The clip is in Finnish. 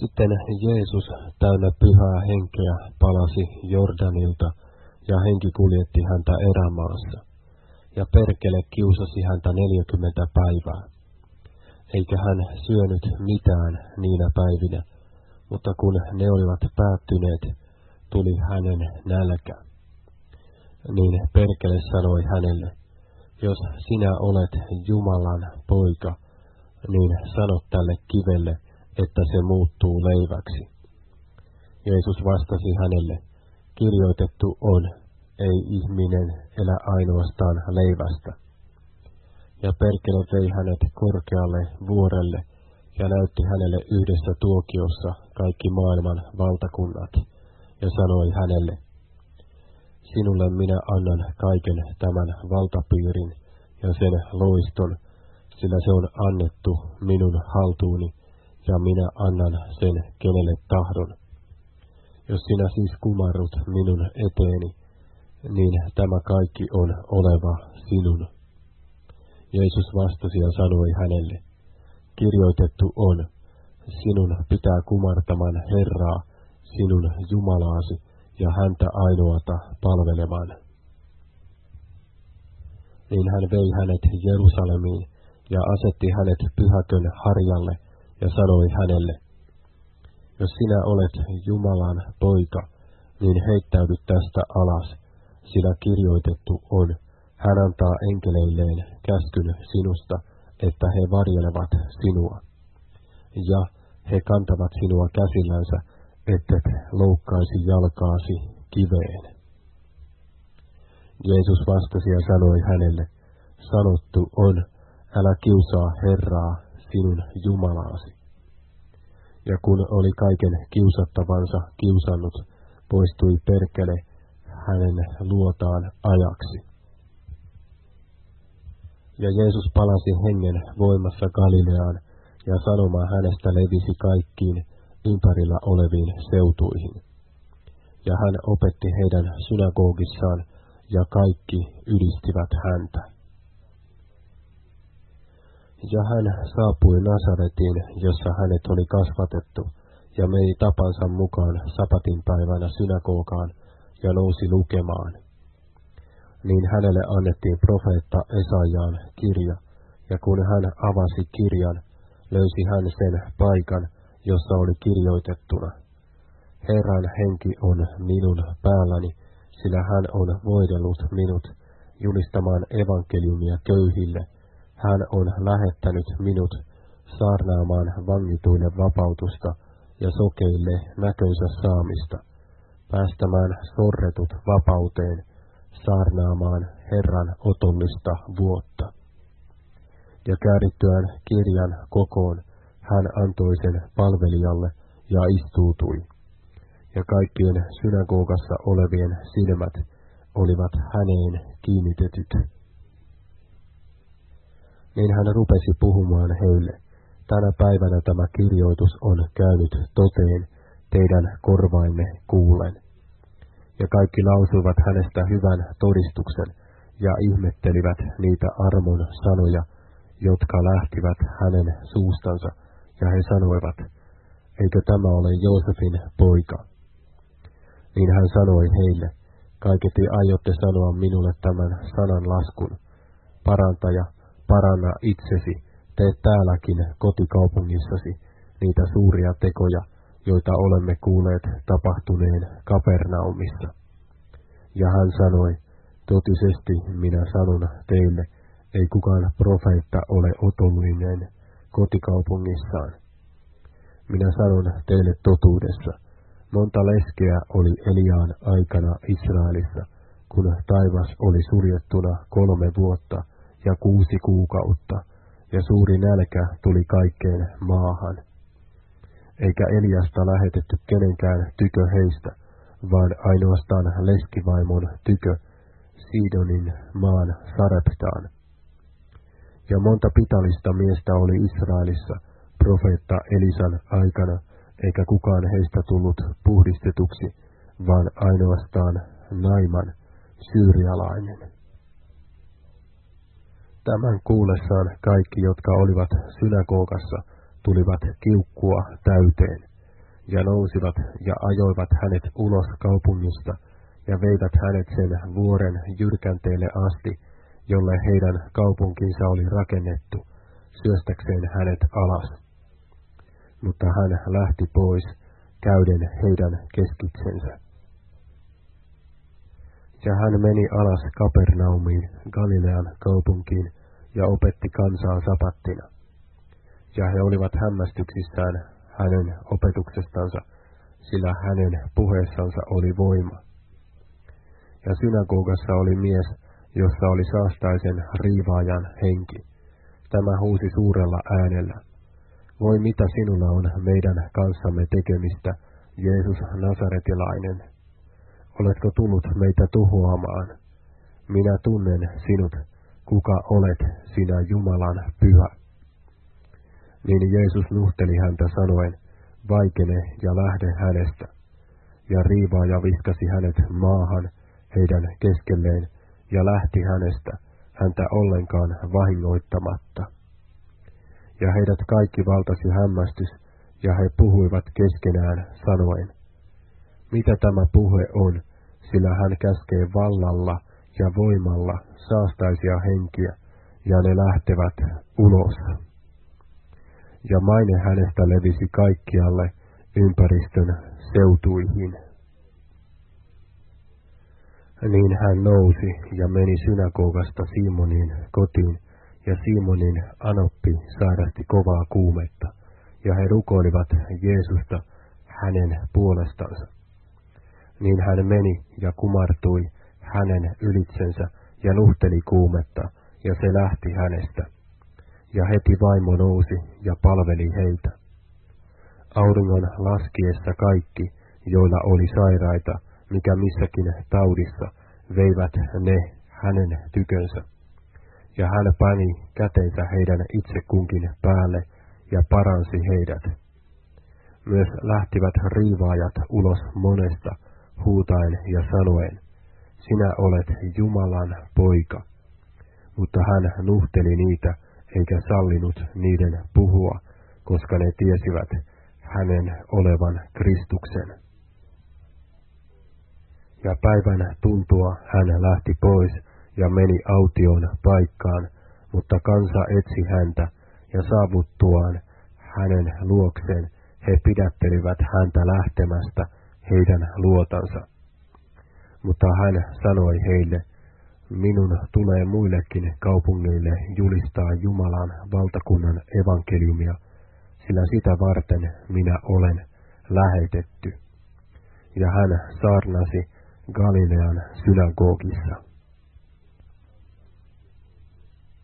Sitten Jeesus täynnä pyhää henkeä palasi Jordanilta, ja henki kuljetti häntä erämaassa. Ja perkele kiusasi häntä neljäkymmentä päivää. Eikä hän syönyt mitään niinä päivinä, mutta kun ne olivat päättyneet, tuli hänen nälkä. Niin perkele sanoi hänelle, jos sinä olet Jumalan poika, niin sano tälle kivelle, että se muuttuu leiväksi. Jeesus vastasi hänelle, kirjoitettu on, ei ihminen elä ainoastaan leivästä. Ja perkele vei hänet korkealle vuorelle ja näytti hänelle yhdessä tuokiossa kaikki maailman valtakunnat, ja sanoi hänelle, Sinulle minä annan kaiken tämän valtapiirin ja sen loiston, sillä se on annettu minun haltuuni, ja minä annan sen kenelle tahdon. Jos sinä siis kumarrut minun eteeni, niin tämä kaikki on oleva sinun. Jeesus vastasi ja sanoi hänelle, kirjoitettu on, sinun pitää kumartaman Herraa, sinun Jumalaasi, ja häntä ainoata palvelemaan. Niin hän vei hänet Jerusalemiin ja asetti hänet pyhäkön harjalle ja sanoi hänelle, jos sinä olet Jumalan poika, niin heittäydy tästä alas, sillä kirjoitettu on, hän antaa enkeleilleen käskyn sinusta, että he varjelevat sinua. Ja he kantavat sinua käsillänsä, ettet loukkaisi jalkaasi kiveen. Jeesus vastasi ja sanoi hänelle, sanottu on, älä kiusaa Herraa, sinun Jumalaasi. Ja kun oli kaiken kiusattavansa kiusannut, poistui perkele hänen luotaan ajaksi. Ja Jeesus palasi hengen voimassa Galileaan, ja sanoma hänestä levisi kaikkiin ympärillä oleviin seutuihin. Ja hän opetti heidän synagogissaan, ja kaikki ylistivät häntä. Ja hän saapui Nasaretiin, jossa hänet oli kasvatettu, ja meni tapansa mukaan sapatin päivänä synagogaan ja nousi lukemaan. Niin hänelle annettiin profeetta Esajaan kirja, ja kun hän avasi kirjan, löysi hän sen paikan, jossa oli kirjoitettuna. Herran henki on minun päälläni, sillä hän on voidellut minut julistamaan evankeliumia köyhille. Hän on lähettänyt minut saarnaamaan vangituille vapautusta ja sokeille näkönsä saamista, päästämään sorretut vapauteen, saarnaamaan Herran otollista vuotta. Ja käärittyään kirjan kokoon, hän antoi sen palvelijalle ja istuutui. Ja kaikkien synagogassa olevien silmät olivat häneen kiinnitetyt. Niin hän rupesi puhumaan heille, tänä päivänä tämä kirjoitus on käynyt toteen teidän korvainne kuulen. Ja kaikki lausuivat hänestä hyvän todistuksen ja ihmettelivät niitä armon sanoja, jotka lähtivät hänen suustansa, ja he sanoivat, eikö tämä ole Joosefin poika? Niin hän sanoi heille, kaiketi aiotte sanoa minulle tämän sanan laskun. Parantaja, paranna itsesi, tee täälläkin kotikaupungissasi niitä suuria tekoja, joita olemme kuulleet tapahtuneen Kapernaumissa. Ja hän sanoi, totisesti minä sanon teille, ei kukaan profeetta ole otollinen kotikaupungissaan. Minä sanon teille totuudessa, monta leskeä oli Eliaan aikana Israelissa, kun taivas oli suljettuna kolme vuotta ja kuusi kuukautta, ja suuri nälkä tuli kaikkeen maahan. Eikä Eliasta lähetetty kenenkään tykö heistä, vaan ainoastaan leskivaimon tykö, Sidonin maan Sareptaan ja monta pitallista miestä oli Israelissa profeetta Elisan aikana, eikä kukaan heistä tullut puhdistetuksi, vaan ainoastaan Naiman, syyrialainen. Tämän kuullessaan kaikki, jotka olivat synagogassa, tulivat kiukkua täyteen, ja nousivat ja ajoivat hänet ulos kaupungista ja veivät hänet sen vuoren jyrkänteelle asti, jolle heidän kaupunkinsa oli rakennettu, syöstäkseen hänet alas. Mutta hän lähti pois, käyden heidän keskitsensä. Ja hän meni alas Kapernaumiin, Galilean kaupunkiin, ja opetti kansaa sapattina. Ja he olivat hämmästyksissään hänen opetuksestansa, sillä hänen puheessansa oli voima. Ja synagogassa oli mies, jossa oli saastaisen riivaajan henki. Tämä huusi suurella äänellä. Voi mitä sinulla on meidän kanssamme tekemistä, Jeesus Nasaretilainen. Oletko tullut meitä tuhoamaan? Minä tunnen sinut, kuka olet sinä Jumalan pyhä. Niin Jeesus nuhteli häntä sanoen, vaikene ja lähde hänestä. Ja riivaaja viskasi hänet maahan heidän keskelleen ja lähti hänestä, häntä ollenkaan vahingoittamatta. Ja heidät kaikki valtasi hämmästys, ja he puhuivat keskenään sanoen, mitä tämä puhe on, sillä hän käskee vallalla ja voimalla saastaisia henkiä, ja ne lähtevät ulos. Ja maine hänestä levisi kaikkialle ympäristön seutuihin. Niin hän nousi ja meni synagogasta Simonin kotiin, ja Simonin anoppi sairasti kovaa kuumetta, ja he rukoilivat Jeesusta hänen puolestansa. Niin hän meni ja kumartui hänen ylitsensä ja nuhteli kuumetta, ja se lähti hänestä. Ja heti vaimo nousi ja palveli heitä. Auringon laskiessa kaikki, joilla oli sairaita, mikä missäkin taudissa, veivät ne hänen tykönsä. Ja hän pani käteensä heidän itse kunkin päälle ja paransi heidät. Myös lähtivät riivaajat ulos monesta, huutaen ja sanoen, sinä olet Jumalan poika. Mutta hän nuhteli niitä, eikä sallinut niiden puhua, koska ne tiesivät hänen olevan Kristuksen ja päivän tuntua hän lähti pois ja meni autioon paikkaan, mutta kansa etsi häntä, ja saavuttuaan hänen luokseen he pidättelivät häntä lähtemästä heidän luotansa. Mutta hän sanoi heille, minun tulee muillekin kaupungeille julistaa Jumalan valtakunnan evankeliumia, sillä sitä varten minä olen lähetetty. Ja hän saarnasi Galilean synagogissa.